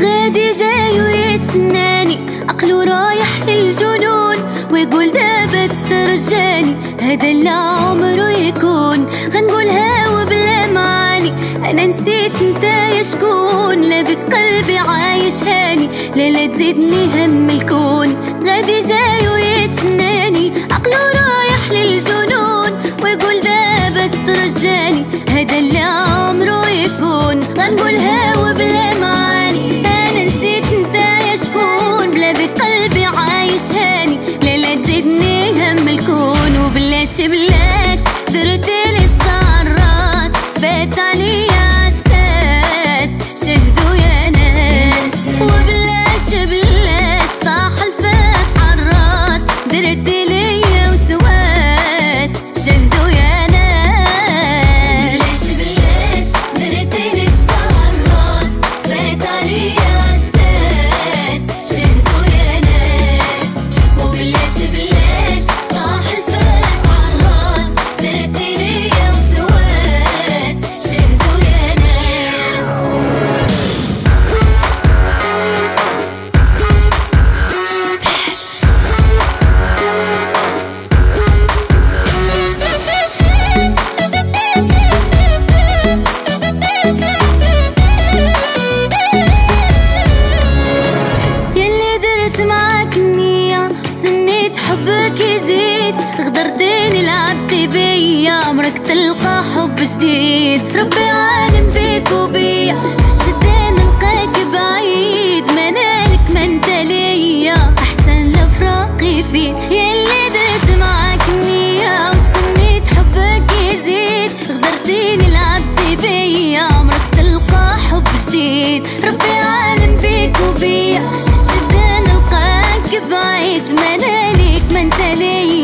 غادي جاي ويتسناني عقلو رايح للجنون ويقول دابا ترجاني هذا اللي عمره يكون. غنقولها وبلا معاني أنا نسيت انت يا شكون. لا قلبي عايش هاني. لا لا تزيدني هم الكون. غادي جاي درت لي الراس حبك يزيد غدرتني لعبت بيا عمرك تلقى حب جديد. ربي عالم بيك وبيا الشدة نلقاك بعيد. منالك ما انت ليا أحسن لفراقي فيك. يلي درت معاك نية وتسميت حبك يزيد. غدرتني لعبت بيا عمرك تلقى حب جديد. ربي عالم بيك وبيا الشدة نلقاك بعيد. منالك